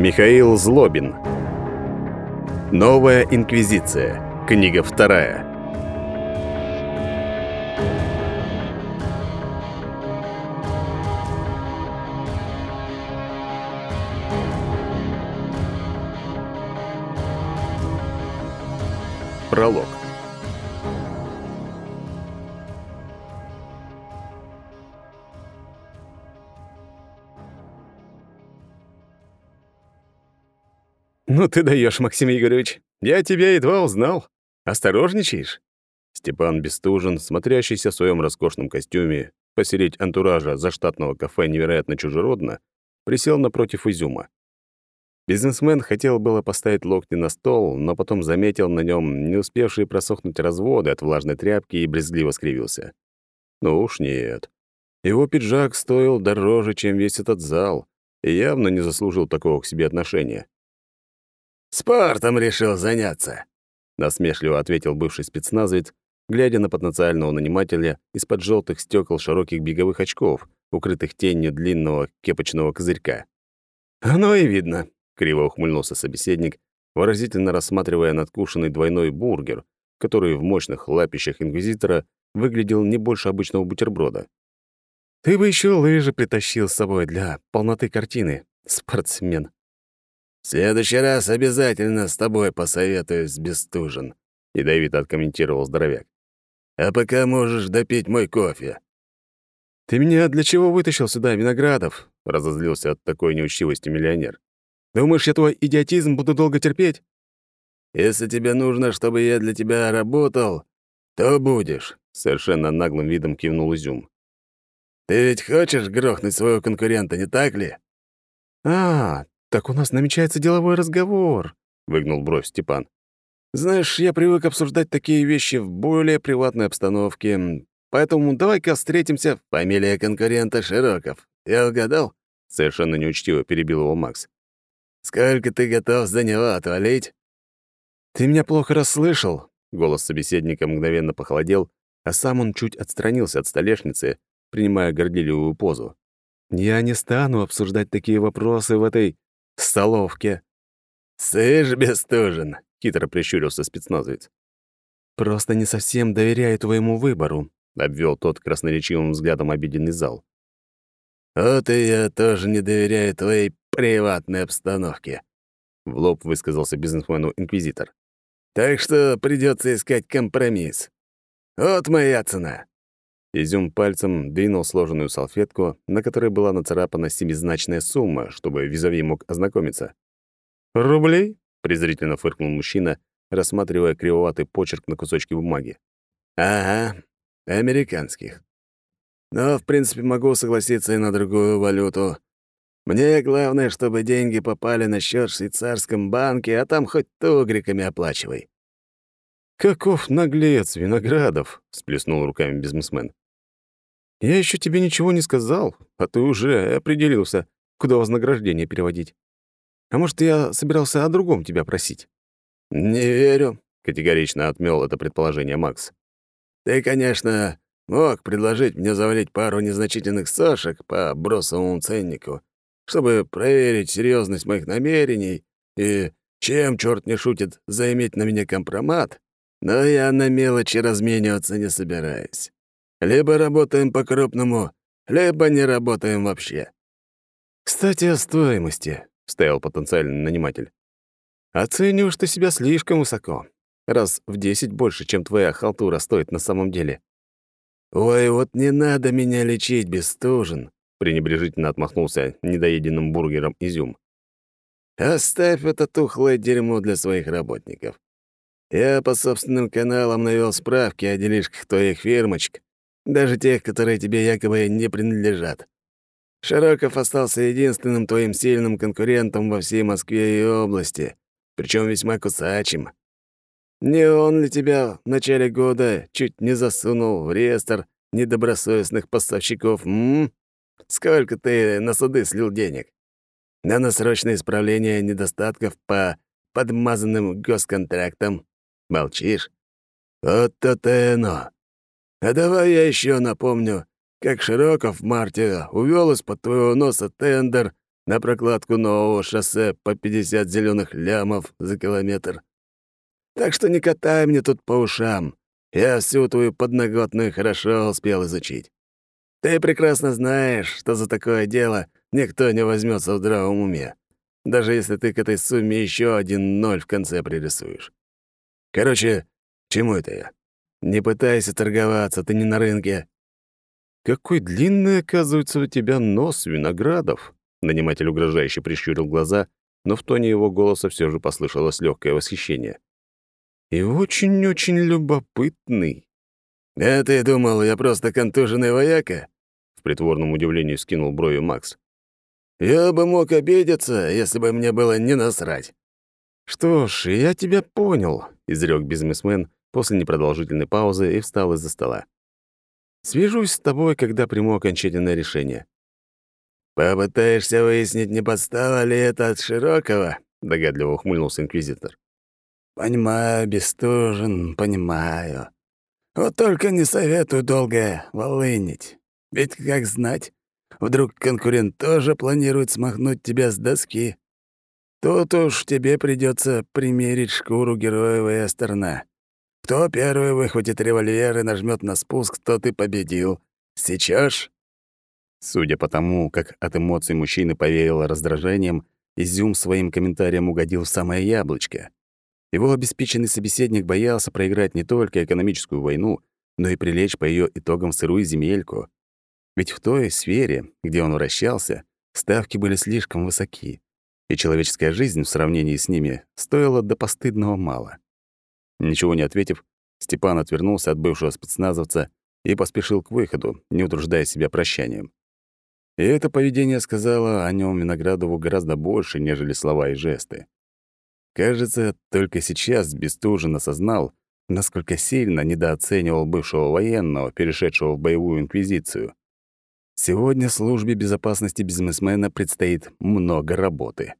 Михаил Злобин. Новая инквизиция. Книга вторая. Пролог. «Ну ты даешь, Максим Игоревич. Я тебя едва узнал. Осторожничаешь?» Степан Бестужин, смотрящийся в своем роскошном костюме, посереть антуража заштатного кафе невероятно чужеродно, присел напротив изюма. Бизнесмен хотел было поставить локти на стол, но потом заметил на нем не успевшие просохнуть разводы от влажной тряпки и брезгливо скривился. Ну уж нет. Его пиджак стоил дороже, чем весь этот зал, и явно не заслужил такого к себе отношения. «Спортом решил заняться», — насмешливо ответил бывший спецназовец, глядя на потенциального нанимателя из-под желтых стекол широких беговых очков, укрытых тенью длинного кепочного козырька. «Оно и видно», — криво ухмыльнулся собеседник, выразительно рассматривая надкушенный двойной бургер, который в мощных лапищах инквизитора выглядел не больше обычного бутерброда. «Ты бы еще лыжи притащил с собой для полноты картины, спортсмен». «В следующий раз обязательно с тобой посоветуюсь, Бестужин», — ядовито откомментировал здоровяк. «А пока можешь допить мой кофе». «Ты меня для чего вытащил сюда, Виноградов?» — разозлился от такой неучтивости миллионер. «Думаешь, я твой идиотизм буду долго терпеть?» «Если тебе нужно, чтобы я для тебя работал, то будешь», — совершенно наглым видом кивнул Изюм. «Ты ведь хочешь грохнуть своего конкурента, не так ли?» «А, «Так у нас намечается деловой разговор», — выгнул бровь Степан. «Знаешь, я привык обсуждать такие вещи в более приватной обстановке, поэтому давай-ка встретимся. Фамилия конкурента Широков. Я угадал?» Совершенно неучтиво перебил его Макс. «Сколько ты готов за него отвалить?» «Ты меня плохо расслышал», — голос собеседника мгновенно похолодел, а сам он чуть отстранился от столешницы, принимая горделивую позу. «Я не стану обсуждать такие вопросы в этой столовке». «Сышь, Бестужин!» — хитро прищурился спецназовец. «Просто не совсем доверяю твоему выбору», — обвел тот красноречивым взглядом обиденный зал. «Вот и я тоже не доверяю твоей приватной обстановке», — в лоб высказался бизнесмену инквизитор. «Так что придется искать компромисс. Вот моя цена». Изюм пальцем двинул сложенную салфетку, на которой была нацарапана семизначная сумма, чтобы визави мог ознакомиться. «Рублей?» — презрительно фыркнул мужчина, рассматривая кривоватый почерк на кусочке бумаги. «Ага, американских. Но, в принципе, могу согласиться и на другую валюту. Мне главное, чтобы деньги попали на счет в швейцарском банке, а там хоть тугриками оплачивай». «Каков наглец, Виноградов!» — сплеснул руками бизнесмен. Я еще тебе ничего не сказал, а ты уже определился, куда вознаграждение переводить. А может, я собирался о другом тебя просить?» «Не верю», — категорично отмел это предположение Макс. «Ты, конечно, мог предложить мне завалить пару незначительных сошек по бросовому ценнику, чтобы проверить серьезность моих намерений и, чем черт не шутит, заиметь на меня компромат, но я на мелочи размениваться не собираюсь. Либо работаем по-крупному, либо не работаем вообще». «Кстати, о стоимости», — вставил потенциальный наниматель. «Оцениваешь ты себя слишком высоко, раз в десять больше, чем твоя халтура стоит на самом деле». «Ой, вот не надо меня лечить, Бестужин», — пренебрежительно отмахнулся недоеденным бургером изюм. «Оставь это тухлое дерьмо для своих работников. Я по собственным каналам навел справки о делишках твоих фирмочек даже тех, которые тебе якобы не принадлежат. Широков остался единственным твоим сильным конкурентом во всей Москве и области, причем весьма кусачим. Не он ли тебя в начале года чуть не засунул в реестр недобросовестных поставщиков, м? Сколько ты на суды слил денег? На насрочное исправление недостатков по подмазанным госконтрактам? Молчишь? Вот то-то оно. А давай я еще напомню, как Широков в марте увел из-под твоего носа тендер на прокладку нового шоссе по 50 зеленых лямов за километр. Так что не катай мне тут по ушам. Я всю твою подноготную хорошо успел изучить. Ты прекрасно знаешь, что за такое дело никто не возьмется в здравом уме, даже если ты к этой сумме еще один ноль в конце пририсуешь. Короче, чему это я? Не пытайся торговаться, ты не на рынке. Какой длинный, оказывается, у тебя нос, Виноградов. Наниматель угрожающе прищурил глаза, но в тоне его голоса все же послышалось легкое восхищение. И очень-очень любопытный. «А ты думал, я просто контуженный вояка?» В притворном удивлении скинул брови Макс. «Я бы мог обидеться, если бы мне было не насрать». «Что ж, я тебя понял», — изрек бизнесмен после непродолжительной паузы и встал из-за стола. «Свяжусь с тобой, когда приму окончательное решение». «Попытаешься выяснить, не подстава ли это от Широкого?» — догадливо ухмыльнулся инквизитор. «Понимаю, Бестужин, понимаю. Вот только не советую долго волынить. Ведь, как знать, вдруг конкурент тоже планирует смахнуть тебя с доски. Тут уж тебе придется примерить шкуру героевая сторона. Кто первый выхватит револьвер и нажмет на спуск, тот и победил. Сечешь? Судя по тому, как от эмоций мужчины повеяло раздражением, Изюм своим комментарием угодил в самое яблочко. Его обеспеченный собеседник боялся проиграть не только экономическую войну, но и прилечь по ее итогам в сырую земельку. Ведь в той сфере, где он вращался, ставки были слишком высоки, и человеческая жизнь в сравнении с ними стоила до постыдного мало. Ничего не ответив, Степан отвернулся от бывшего спецназовца и поспешил к выходу, не утруждая себя прощанием. И это поведение сказало о нем Виноградову гораздо больше, нежели слова и жесты. Кажется, только сейчас Бестужин осознал, насколько сильно недооценивал бывшего военного, перешедшего в боевую инквизицию. Сегодня службе безопасности бизнесмена предстоит много работы.